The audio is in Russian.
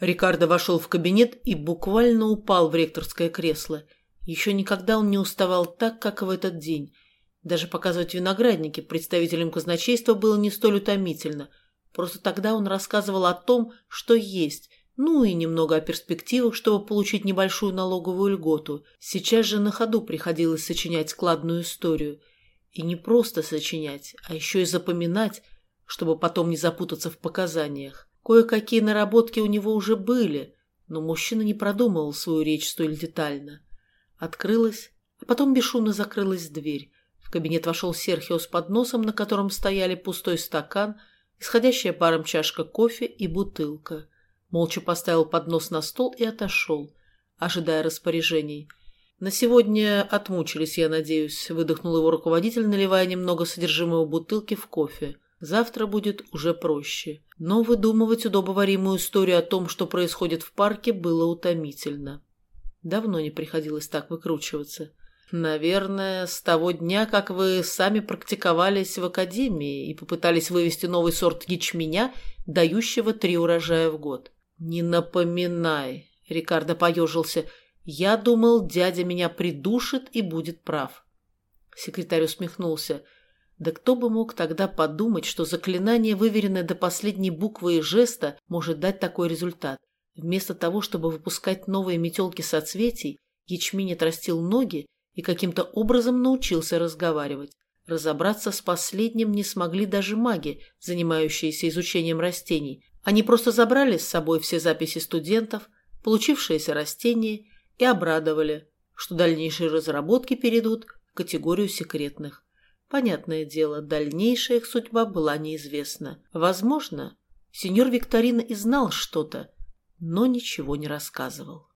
Рикардо вошел в кабинет и буквально упал в ректорское кресло. Еще никогда он не уставал так, как в этот день. Даже показывать виноградники представителям казначейства было не столь утомительно. Просто тогда он рассказывал о том, что есть, ну и немного о перспективах, чтобы получить небольшую налоговую льготу. Сейчас же на ходу приходилось сочинять складную историю. И не просто сочинять, а еще и запоминать, чтобы потом не запутаться в показаниях. Кое-какие наработки у него уже были, но мужчина не продумывал свою речь столь детально. Открылась, а потом бесшумно закрылась дверь. В кабинет вошел Серхио с подносом, на котором стояли пустой стакан, исходящая паром чашка кофе и бутылка. Молча поставил поднос на стол и отошел, ожидая распоряжений. «На сегодня отмучились, я надеюсь», — выдохнул его руководитель, наливая немного содержимого бутылки в кофе. «Завтра будет уже проще». Но выдумывать удобоваримую историю о том, что происходит в парке, было утомительно. Давно не приходилось так выкручиваться. «Наверное, с того дня, как вы сами практиковались в академии и попытались вывести новый сорт ячменя, дающего три урожая в год». «Не напоминай», — Рикардо поежился. «Я думал, дядя меня придушит и будет прав». Секретарь усмехнулся. Да кто бы мог тогда подумать, что заклинание, выверенное до последней буквы и жеста, может дать такой результат. Вместо того, чтобы выпускать новые метелки соцветий, ячмень отрастил ноги и каким-то образом научился разговаривать. Разобраться с последним не смогли даже маги, занимающиеся изучением растений, они просто забрали с собой все записи студентов, получившиеся растения и обрадовали, что дальнейшие разработки перейдут в категорию секретных. Понятное дело, дальнейшая их судьба была неизвестна. Возможно, сеньор Викторина и знал что-то, но ничего не рассказывал.